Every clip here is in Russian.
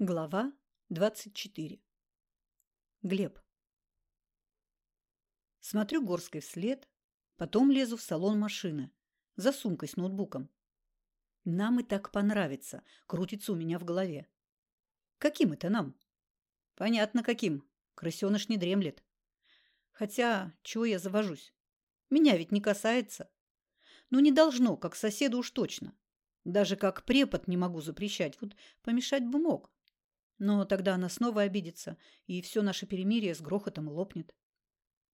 Глава 24. Глеб. Смотрю Горской вслед, потом лезу в салон машины, за сумкой с ноутбуком. Нам и так понравится, крутится у меня в голове. Каким это нам? Понятно, каким. Крысеныш не дремлет. Хотя, чего я завожусь? Меня ведь не касается. Ну, не должно, как соседу уж точно. Даже как препод не могу запрещать. Вот помешать бы мог. Но тогда она снова обидится, и все наше перемирие с грохотом лопнет.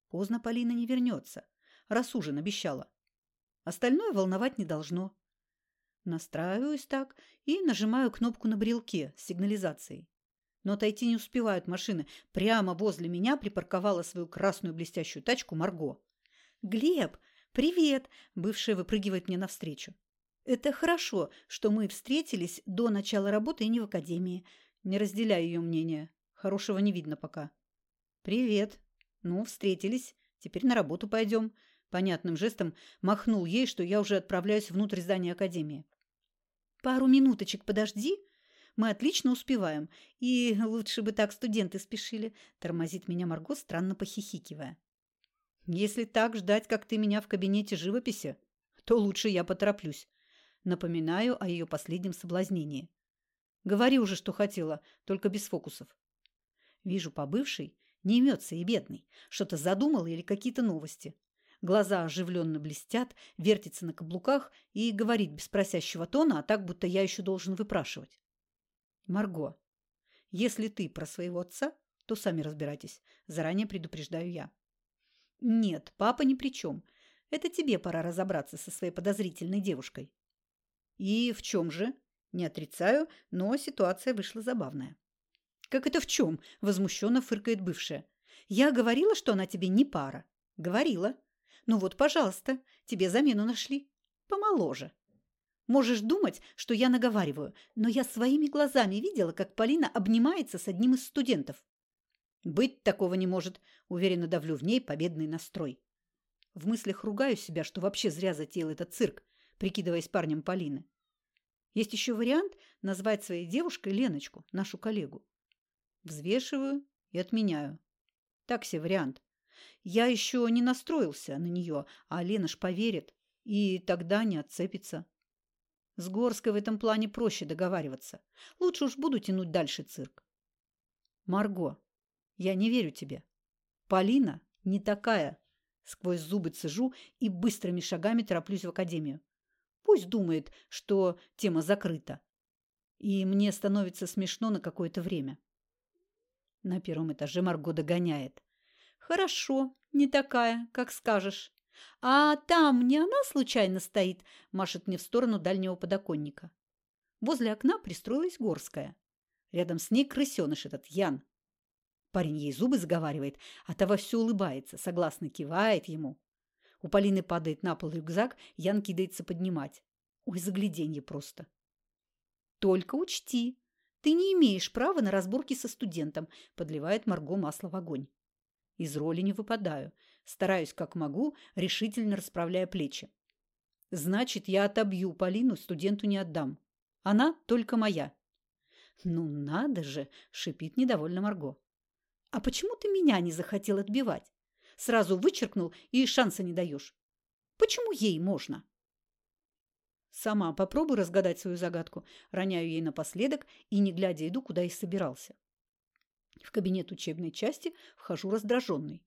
Поздно Полина не вернется, раз ужин обещала. Остальное волновать не должно. Настраиваюсь так и нажимаю кнопку на брелке с сигнализацией. Но отойти не успевают машины. Прямо возле меня припарковала свою красную блестящую тачку Марго. «Глеб, привет!» – бывшая выпрыгивает мне навстречу. «Это хорошо, что мы встретились до начала работы и не в академии. Не разделяю ее мнение. Хорошего не видно пока. «Привет. Ну, встретились. Теперь на работу пойдем». Понятным жестом махнул ей, что я уже отправляюсь внутрь здания Академии. «Пару минуточек подожди. Мы отлично успеваем. И лучше бы так студенты спешили», – тормозит меня Марго, странно похихикивая. «Если так ждать, как ты меня в кабинете живописи, то лучше я потороплюсь». Напоминаю о ее последнем соблазнении. Говори уже, что хотела, только без фокусов. Вижу по бывшей, не имется и бедный. Что-то задумала или какие-то новости. Глаза оживленно блестят, вертится на каблуках и говорит без просящего тона, а так, будто я еще должен выпрашивать. Марго, если ты про своего отца, то сами разбирайтесь. Заранее предупреждаю я. Нет, папа ни при чем. Это тебе пора разобраться со своей подозрительной девушкой. И в чем же? Не отрицаю, но ситуация вышла забавная. «Как это в чем?» – возмущенно фыркает бывшая. «Я говорила, что она тебе не пара». «Говорила. Ну вот, пожалуйста, тебе замену нашли. Помоложе». Можешь думать, что я наговариваю, но я своими глазами видела, как Полина обнимается с одним из студентов. Быть такого не может, уверенно давлю в ней победный настрой. В мыслях ругаю себя, что вообще зря затеял этот цирк, прикидываясь парнем Полины. Есть еще вариант назвать своей девушкой Леночку, нашу коллегу. Взвешиваю и отменяю. Так себе вариант. Я еще не настроился на нее, а Лена ж поверит, и тогда не отцепится. С Горской в этом плане проще договариваться. Лучше уж буду тянуть дальше цирк. Марго, я не верю тебе. Полина не такая. Сквозь зубы цежу и быстрыми шагами тороплюсь в академию. Пусть думает, что тема закрыта. И мне становится смешно на какое-то время. На первом этаже Марго догоняет. «Хорошо, не такая, как скажешь. А там не она случайно стоит?» машет мне в сторону дальнего подоконника. Возле окна пристроилась Горская. Рядом с ней крысеныш этот, Ян. Парень ей зубы заговаривает, а та вовсю улыбается, согласно кивает ему. У Полины падает на пол рюкзак, Ян кидается поднимать. Ой, загляденье просто. Только учти, ты не имеешь права на разборки со студентом, подливает Марго масло в огонь. Из роли не выпадаю. Стараюсь, как могу, решительно расправляя плечи. Значит, я отобью Полину, студенту не отдам. Она только моя. Ну надо же, шипит недовольно Марго. А почему ты меня не захотел отбивать? Сразу вычеркнул и шанса не даешь. Почему ей можно? Сама попробуй разгадать свою загадку. Роняю ей напоследок и, не глядя, иду, куда и собирался. В кабинет учебной части вхожу раздраженный.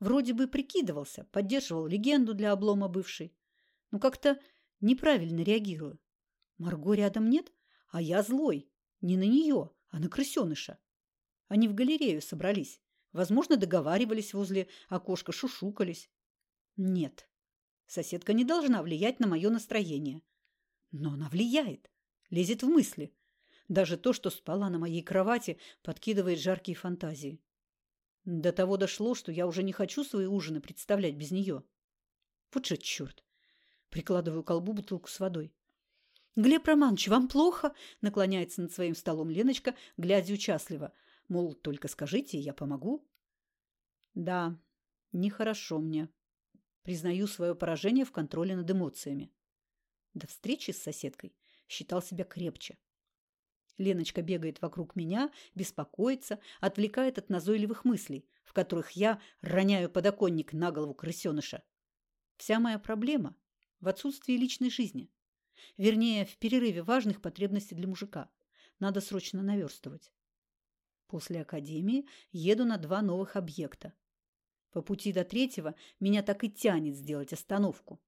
Вроде бы прикидывался, поддерживал легенду для облома бывшей. Но как-то неправильно реагирую. Марго рядом нет, а я злой. Не на нее, а на крысеныша. Они в галерею собрались. Возможно, договаривались возле окошка, шушукались. Нет, соседка не должна влиять на мое настроение. Но она влияет, лезет в мысли. Даже то, что спала на моей кровати, подкидывает жаркие фантазии. До того дошло, что я уже не хочу свои ужины представлять без нее. Вот же черт! Прикладываю к колбу бутылку с водой. «Глеб Романович, вам плохо?» – наклоняется над своим столом Леночка, глядя участливо – Мол, только скажите, я помогу. Да, нехорошо мне. Признаю свое поражение в контроле над эмоциями. До встречи с соседкой считал себя крепче. Леночка бегает вокруг меня, беспокоится, отвлекает от назойливых мыслей, в которых я роняю подоконник на голову крысеныша. Вся моя проблема в отсутствии личной жизни. Вернее, в перерыве важных потребностей для мужика. Надо срочно наверстывать. После академии еду на два новых объекта. По пути до третьего меня так и тянет сделать остановку.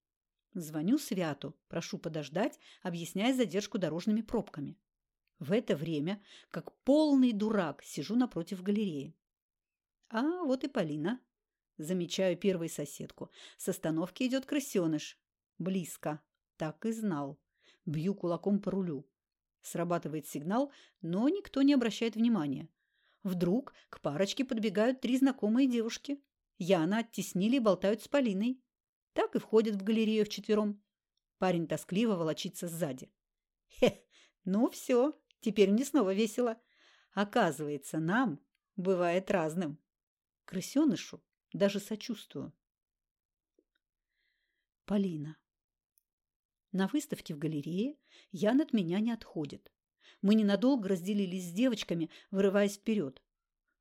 Звоню Святу, прошу подождать, объясняя задержку дорожными пробками. В это время, как полный дурак, сижу напротив галереи. А вот и Полина. Замечаю первую соседку. С остановки идет крысеныш. Близко. Так и знал. Бью кулаком по рулю. Срабатывает сигнал, но никто не обращает внимания. Вдруг к парочке подбегают три знакомые девушки. Яна оттеснили и болтают с Полиной. Так и входят в галерею вчетвером. Парень тоскливо волочится сзади. Хе, ну все, теперь мне снова весело. Оказывается, нам бывает разным. Крысенышу даже сочувствую. Полина. На выставке в галерее Ян от меня не отходит. Мы ненадолго разделились с девочками, вырываясь вперед.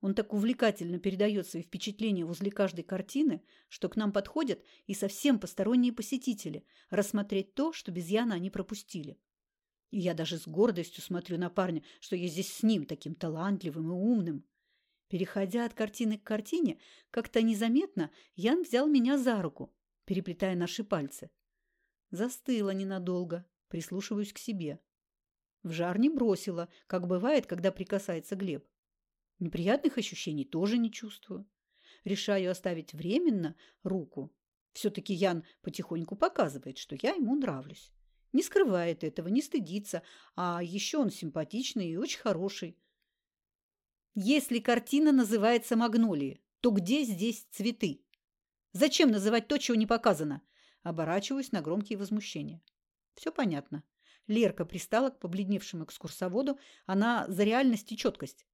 Он так увлекательно передает свои впечатления возле каждой картины, что к нам подходят и совсем посторонние посетители рассмотреть то, что без Яна они пропустили. И я даже с гордостью смотрю на парня, что я здесь с ним, таким талантливым и умным. Переходя от картины к картине, как-то незаметно Ян взял меня за руку, переплетая наши пальцы. Застыла ненадолго, прислушиваюсь к себе. В жар не бросила, как бывает, когда прикасается Глеб. Неприятных ощущений тоже не чувствую. Решаю оставить временно руку. Все-таки Ян потихоньку показывает, что я ему нравлюсь. Не скрывает этого, не стыдится, а еще он симпатичный и очень хороший. Если картина называется «Магнолии», то где здесь цветы? Зачем называть то, чего не показано? Оборачиваюсь на громкие возмущения. Все понятно. Лерка пристала к побледневшему экскурсоводу. Она за реальность и четкость.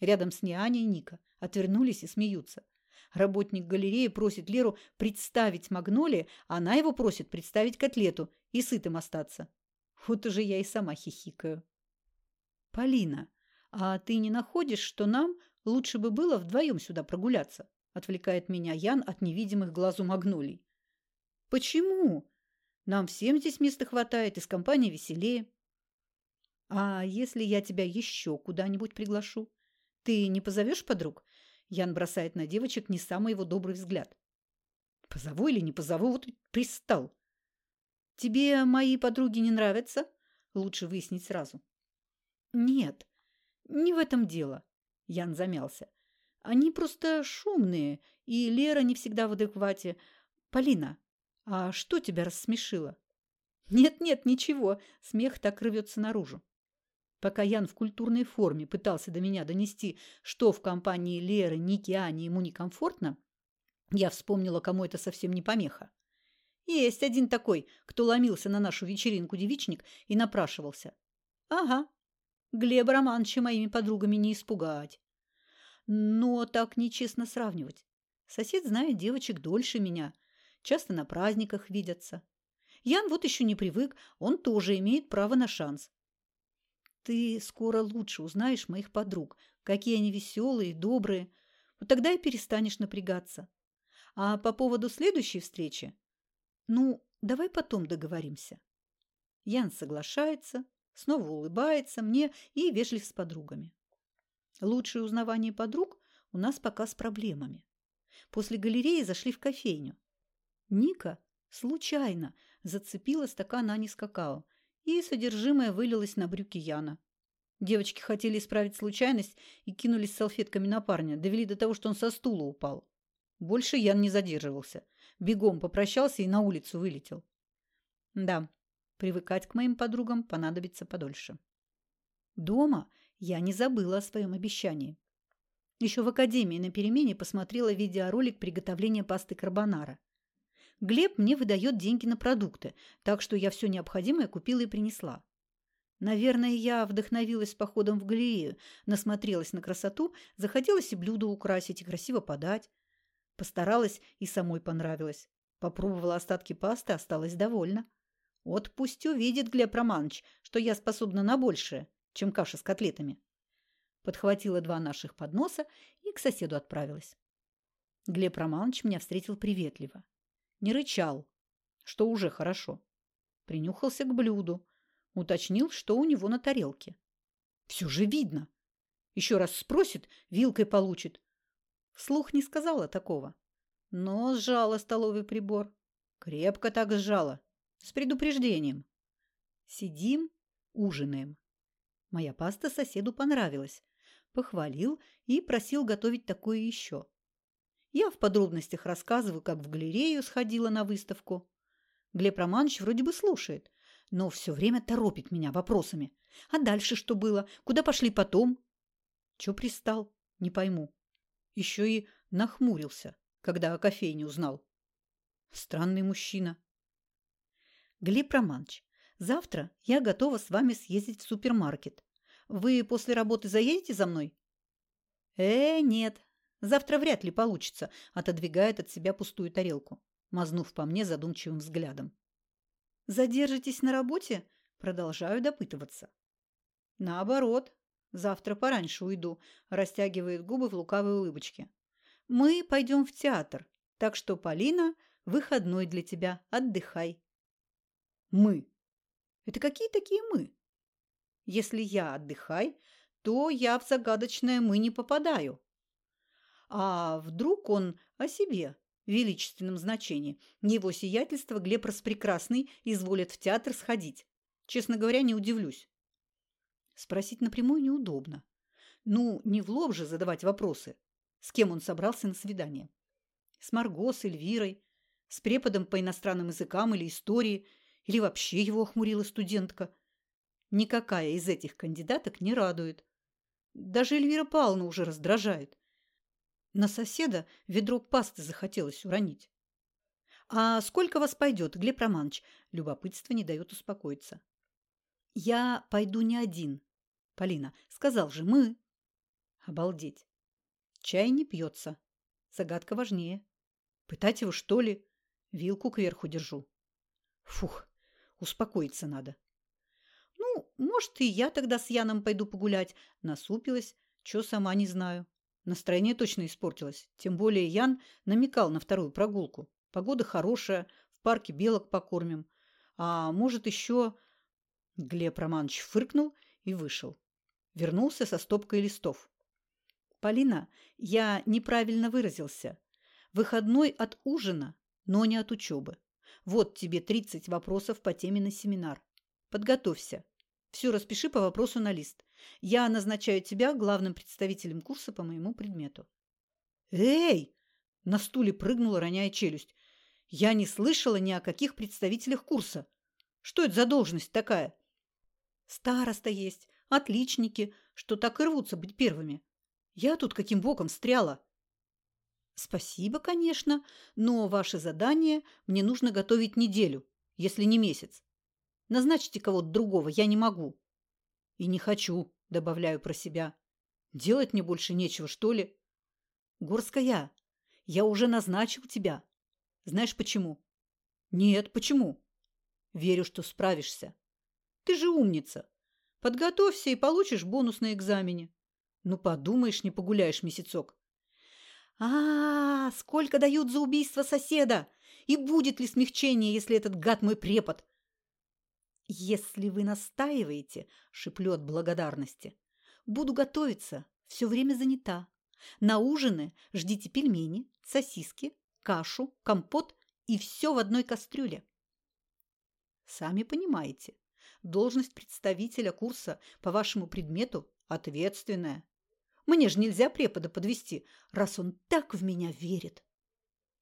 Рядом с ней Аня и Ника. Отвернулись и смеются. Работник галереи просит Леру представить магнолии, а она его просит представить котлету и сытым остаться. Вот уже я и сама хихикаю. Полина, «А ты не находишь, что нам лучше бы было вдвоем сюда прогуляться?» отвлекает меня Ян от невидимых глазу магнолий. «Почему? Нам всем здесь места хватает, из компании веселее». «А если я тебя еще куда-нибудь приглашу? Ты не позовешь подруг?» Ян бросает на девочек не самый его добрый взгляд. «Позову или не позову? Вот пристал». «Тебе мои подруги не нравятся?» Лучше выяснить сразу. «Нет, не в этом дело. Ян замялся. Они просто шумные, и Лера не всегда в адеквате. Полина, а что тебя рассмешило? Нет-нет, ничего. Смех так рвется наружу. Пока Ян в культурной форме пытался до меня донести, что в компании Леры, Ники, Ани ему некомфортно, я вспомнила, кому это совсем не помеха. Есть один такой, кто ломился на нашу вечеринку девичник и напрашивался. Ага, Глеба Романовича моими подругами не испугать. Но так нечестно сравнивать. Сосед знает девочек дольше меня. Часто на праздниках видятся. Ян вот еще не привык, он тоже имеет право на шанс. Ты скоро лучше узнаешь моих подруг, какие они веселые, добрые. Вот тогда и перестанешь напрягаться. А по поводу следующей встречи? Ну, давай потом договоримся. Ян соглашается, Снова улыбается мне и вежлив с подругами. Лучшее узнавание подруг у нас пока с проблемами. После галереи зашли в кофейню. Ника случайно зацепила стакан Ани с какао, и содержимое вылилось на брюки Яна. Девочки хотели исправить случайность и кинулись салфетками на парня, довели до того, что он со стула упал. Больше Ян не задерживался. Бегом попрощался и на улицу вылетел. Да, Привыкать к моим подругам понадобится подольше. Дома я не забыла о своем обещании. Еще в академии на перемене посмотрела видеоролик приготовления пасты карбонара. Глеб мне выдает деньги на продукты, так что я все необходимое купила и принесла. Наверное, я вдохновилась походом в галерею, насмотрелась на красоту, захотелось и блюдо украсить, и красиво подать. Постаралась и самой понравилось. Попробовала остатки пасты, осталась довольна. Вот пусть увидит Глеб Романович, что я способна на большее, чем каша с котлетами. Подхватила два наших подноса и к соседу отправилась. Глеб Романович меня встретил приветливо. Не рычал, что уже хорошо. Принюхался к блюду, уточнил, что у него на тарелке. Все же видно. Еще раз спросит, вилкой получит. Вслух не сказала такого, но сжала столовый прибор. Крепко так сжала, с предупреждением. Сидим, ужинаем. Моя паста соседу понравилась. Похвалил и просил готовить такое еще. Я в подробностях рассказываю, как в галерею сходила на выставку. Глеб Романович вроде бы слушает, но все время торопит меня вопросами. А дальше что было? Куда пошли потом? Че пристал? Не пойму. Еще и нахмурился, когда о кофейне узнал. Странный мужчина. Глеб Романович, завтра я готова с вами съездить в супермаркет. Вы после работы заедете за мной? Э, нет, Завтра вряд ли получится, отодвигает от себя пустую тарелку, мазнув по мне задумчивым взглядом. Задержитесь на работе? Продолжаю допытываться. Наоборот, завтра пораньше уйду, растягивает губы в лукавой улыбочке. Мы пойдем в театр, так что, Полина, выходной для тебя, отдыхай. Мы. Это какие такие мы? Если я отдыхай, то я в загадочное «мы» не попадаю. А вдруг он о себе в величественном значении? Его сиятельство Глеб Распрекрасный изволит в театр сходить. Честно говоря, не удивлюсь. Спросить напрямую неудобно. Ну, не в лоб же задавать вопросы. С кем он собрался на свидание? С Марго, с Эльвирой, с преподом по иностранным языкам или истории, или вообще его охмурила студентка. Никакая из этих кандидаток не радует. Даже Эльвира Павловна уже раздражает. На соседа ведро пасты захотелось уронить. «А сколько вас пойдет, Глеб Романович?» Любопытство не дает успокоиться. «Я пойду не один. Полина, сказал же, мы...» «Обалдеть! Чай не пьется. Загадка важнее. Пытать его, что ли? Вилку кверху держу. Фух, успокоиться надо. Ну, может, и я тогда с Яном пойду погулять. Насупилась, что сама не знаю. Настроение точно испортилось. Тем более Ян намекал на вторую прогулку. Погода хорошая, в парке белок покормим. А может, еще... Глеб Романович фыркнул и вышел. Вернулся со стопкой листов. «Полина, я неправильно выразился. Выходной от ужина, но не от учебы. Вот тебе 30 вопросов по теме на семинар. Подготовься. Все распиши по вопросу на лист. Я назначаю тебя главным представителем курса по моему предмету. Эй! На стуле прыгнула, роняя челюсть. Я не слышала ни о каких представителях курса. Что это за должность такая? Староста есть, отличники, что так и рвутся быть первыми. Я тут каким боком стряла? Спасибо, конечно, но ваше задание мне нужно готовить неделю, если не месяц. Назначьте кого-то другого, я не могу. И не хочу, добавляю про себя. Делать мне больше нечего, что ли? Горская, я уже назначил тебя. Знаешь почему? Нет, почему? Верю, что справишься. Ты же умница. Подготовься и получишь бонус на экзамене. Ну, подумаешь, не погуляешь месяцок. А, -а, а, сколько дают за убийство соседа! И будет ли смягчение, если этот гад мой препод? «Если вы настаиваете, — шиплю от благодарности, — буду готовиться, все время занята. На ужины ждите пельмени, сосиски, кашу, компот и все в одной кастрюле». Сами понимаете, должность представителя курса по вашему предмету ответственная. Мне же нельзя препода подвести, раз он так в меня верит.